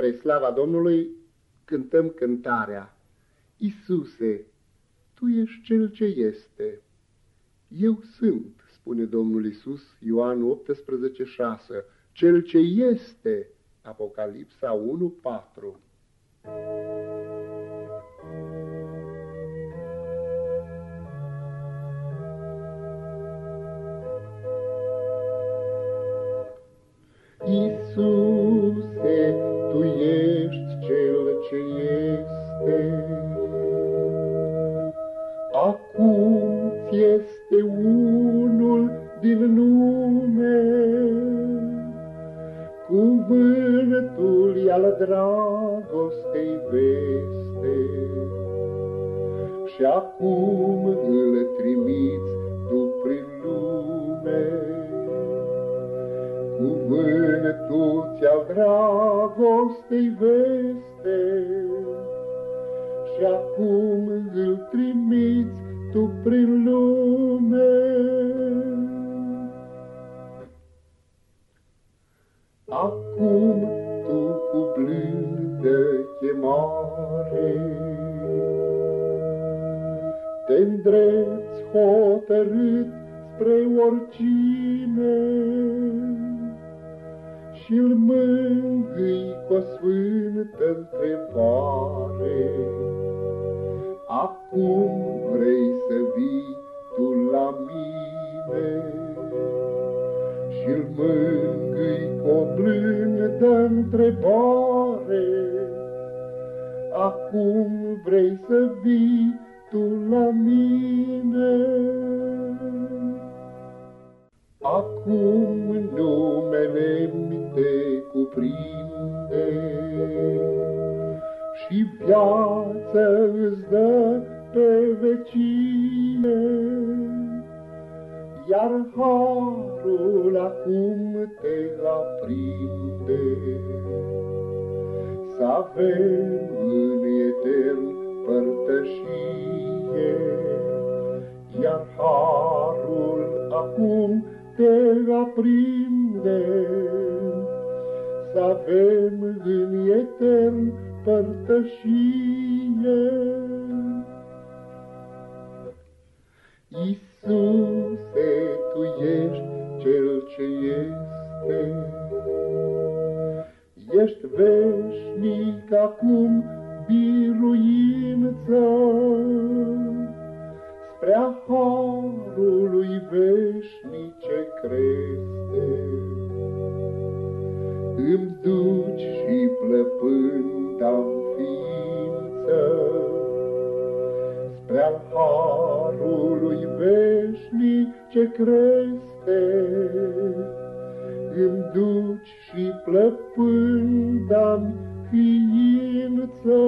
Spre slava Domnului cântăm cântarea. Isuse, Tu ești Cel ce este. Eu sunt, spune Domnul Isus, Ioan 18, 6, Cel ce este, Apocalipsa 1, 4. Iisuse, Acum ți este unul din lume, Cuvântul al dragostei veste, Și acum îl trimiți tu prin lume, Cuvântul ți-al dragostei veste, Și acum îl trimiți tu prin lume. Acum tu cu blândă chemare, Te-ndreți hotărât spre oricine, și-l mângâi cu o vii tu la mine și-l mângâi cu o blândă întrebare. Acum vrei să vii tu la mine. Acum numele mi te cuprinde și viață îți dă pe vecine, iar harul acum te aprinde. Să avem în etern părtășie, iar harul acum te aprinde, să avem în etern părtășie. Acum biruință, spre harului veșnice crește. Îmi duci și plăpând am ființă, spre al harului veșnice crește. Îmi duci și plăpând am ființă,